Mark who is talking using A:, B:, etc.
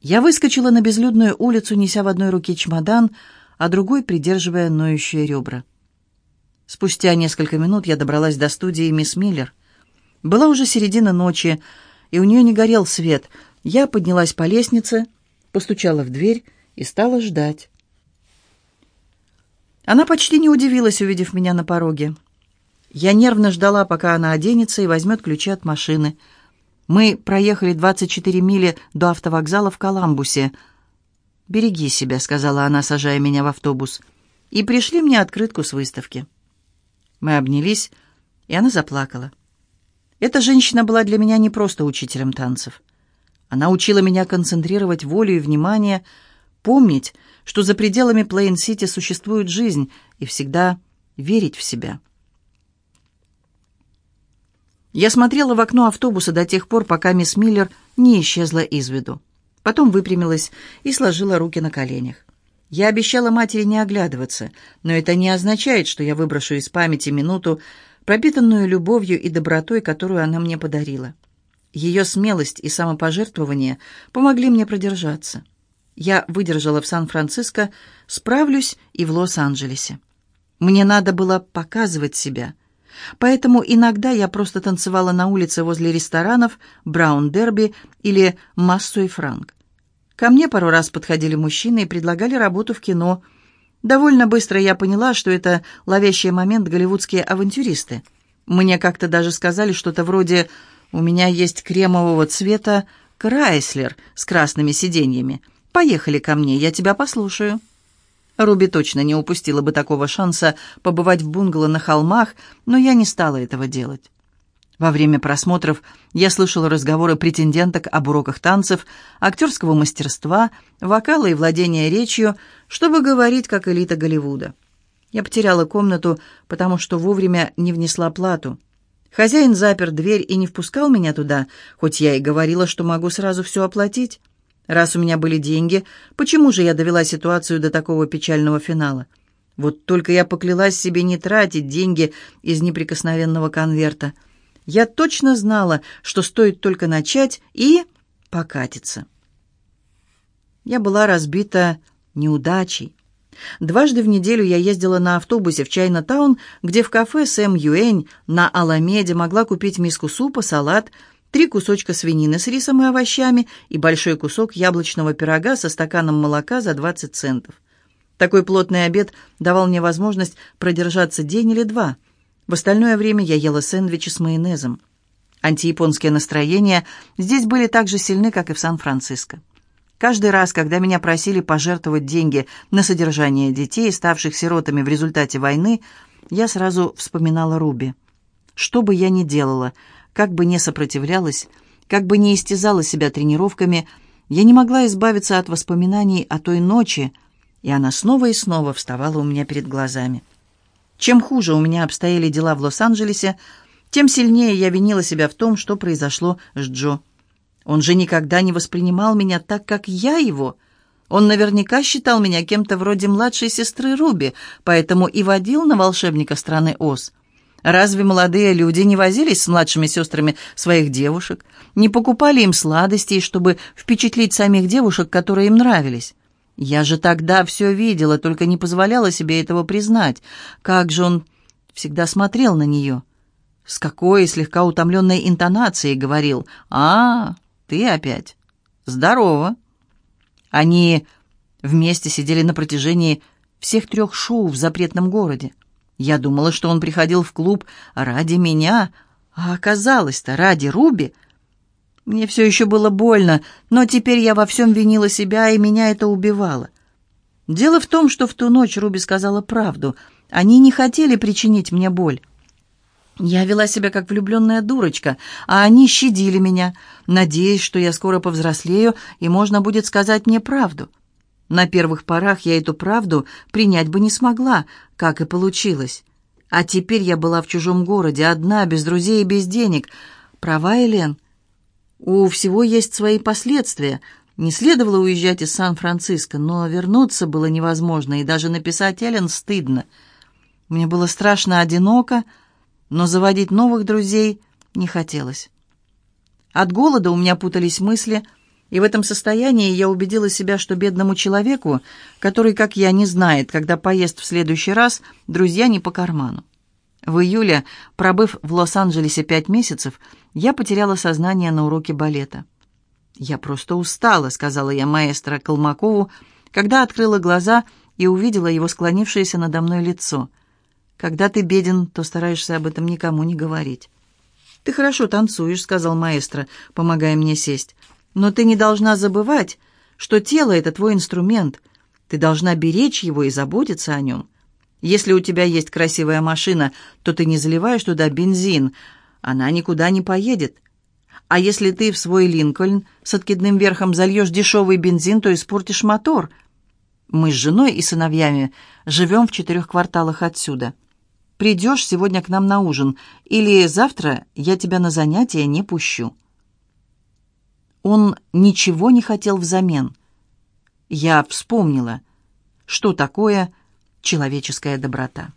A: Я выскочила на безлюдную улицу, неся в одной руке чемодан, а другой придерживая ноющие ребра. Спустя несколько минут я добралась до студии мисс Миллер. Была уже середина ночи, и у нее не горел свет. Я поднялась по лестнице, постучала в дверь и стала ждать. Она почти не удивилась, увидев меня на пороге. Я нервно ждала, пока она оденется и возьмет ключи от машины — мы проехали 24 мили до автовокзала в Коламбусе. «Береги себя», — сказала она, сажая меня в автобус. «И пришли мне открытку с выставки». Мы обнялись, и она заплакала. Эта женщина была для меня не просто учителем танцев. Она учила меня концентрировать волю и внимание, помнить, что за пределами Плейн-Сити существует жизнь, и всегда верить в себя. Я смотрела в окно автобуса до тех пор, пока мисс Миллер не исчезла из виду. Потом выпрямилась и сложила руки на коленях. Я обещала матери не оглядываться, но это не означает, что я выброшу из памяти минуту, пропитанную любовью и добротой, которую она мне подарила. Ее смелость и самопожертвование помогли мне продержаться. Я выдержала в Сан-Франциско, справлюсь и в Лос-Анджелесе. Мне надо было показывать себя, Поэтому иногда я просто танцевала на улице возле ресторанов «Браун Дерби» или «Массу и Франк». Ко мне пару раз подходили мужчины и предлагали работу в кино. Довольно быстро я поняла, что это ловящий момент голливудские авантюристы. Мне как-то даже сказали что-то вроде «У меня есть кремового цвета Крайслер с красными сиденьями. Поехали ко мне, я тебя послушаю». Руби точно не упустила бы такого шанса побывать в бунгало на холмах, но я не стала этого делать. Во время просмотров я слышала разговоры претенденток об уроках танцев, актерского мастерства, вокала и владения речью, чтобы говорить как элита Голливуда. Я потеряла комнату, потому что вовремя не внесла плату. Хозяин запер дверь и не впускал меня туда, хоть я и говорила, что могу сразу все оплатить. Раз у меня были деньги, почему же я довела ситуацию до такого печального финала? Вот только я поклялась себе не тратить деньги из неприкосновенного конверта. Я точно знала, что стоит только начать и покатиться. Я была разбита неудачей. Дважды в неделю я ездила на автобусе в Чайна-таун, где в кафе Сэм Юэнь на Аламеде могла купить миску супа, салат, три кусочка свинины с рисом и овощами и большой кусок яблочного пирога со стаканом молока за 20 центов. Такой плотный обед давал мне возможность продержаться день или два. В остальное время я ела сэндвичи с майонезом. Антияпонские настроения здесь были так же сильны, как и в Сан-Франциско. Каждый раз, когда меня просили пожертвовать деньги на содержание детей, ставших сиротами в результате войны, я сразу вспоминала Руби. Что бы я ни делала – как бы не сопротивлялась, как бы не истязала себя тренировками, я не могла избавиться от воспоминаний о той ночи, и она снова и снова вставала у меня перед глазами. Чем хуже у меня обстояли дела в Лос-Анджелесе, тем сильнее я винила себя в том, что произошло с Джо. Он же никогда не воспринимал меня так, как я его. Он наверняка считал меня кем-то вроде младшей сестры Руби, поэтому и водил на волшебника страны Оз. Разве молодые люди не возились с младшими сестрами своих девушек, не покупали им сладостей, чтобы впечатлить самих девушек, которые им нравились? Я же тогда все видела, только не позволяла себе этого признать. Как же он всегда смотрел на нее. С какой слегка утомленной интонацией говорил «А, ты опять? Здорово!» Они вместе сидели на протяжении всех трех шоу в запретном городе. Я думала, что он приходил в клуб ради меня, а оказалось-то ради Руби. Мне все еще было больно, но теперь я во всем винила себя, и меня это убивало. Дело в том, что в ту ночь Руби сказала правду. Они не хотели причинить мне боль. Я вела себя как влюбленная дурочка, а они щадили меня, надеясь, что я скоро повзрослею, и можно будет сказать мне правду. На первых порах я эту правду принять бы не смогла, как и получилось. А теперь я была в чужом городе, одна, без друзей и без денег. Права, Элен? У всего есть свои последствия. Не следовало уезжать из Сан-Франциско, но вернуться было невозможно, и даже написать Элен стыдно. Мне было страшно одиноко, но заводить новых друзей не хотелось. От голода у меня путались мысли — И в этом состоянии я убедила себя, что бедному человеку, который, как я, не знает, когда поест в следующий раз, друзья не по карману. В июле, пробыв в Лос-Анджелесе пять месяцев, я потеряла сознание на уроке балета. «Я просто устала», — сказала я маэстро Колмакову, когда открыла глаза и увидела его склонившееся надо мной лицо. «Когда ты беден, то стараешься об этом никому не говорить». «Ты хорошо танцуешь», — сказал маэстро, помогая мне сесть. «Но ты не должна забывать, что тело — это твой инструмент. Ты должна беречь его и заботиться о нем. Если у тебя есть красивая машина, то ты не заливаешь туда бензин, она никуда не поедет. А если ты в свой Линкольн с откидным верхом зальешь дешевый бензин, то испортишь мотор. Мы с женой и сыновьями живем в четырех кварталах отсюда. Придешь сегодня к нам на ужин, или завтра я тебя на занятия не пущу». Он ничего не хотел взамен. Я вспомнила, что такое человеческая доброта.